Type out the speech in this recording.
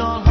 not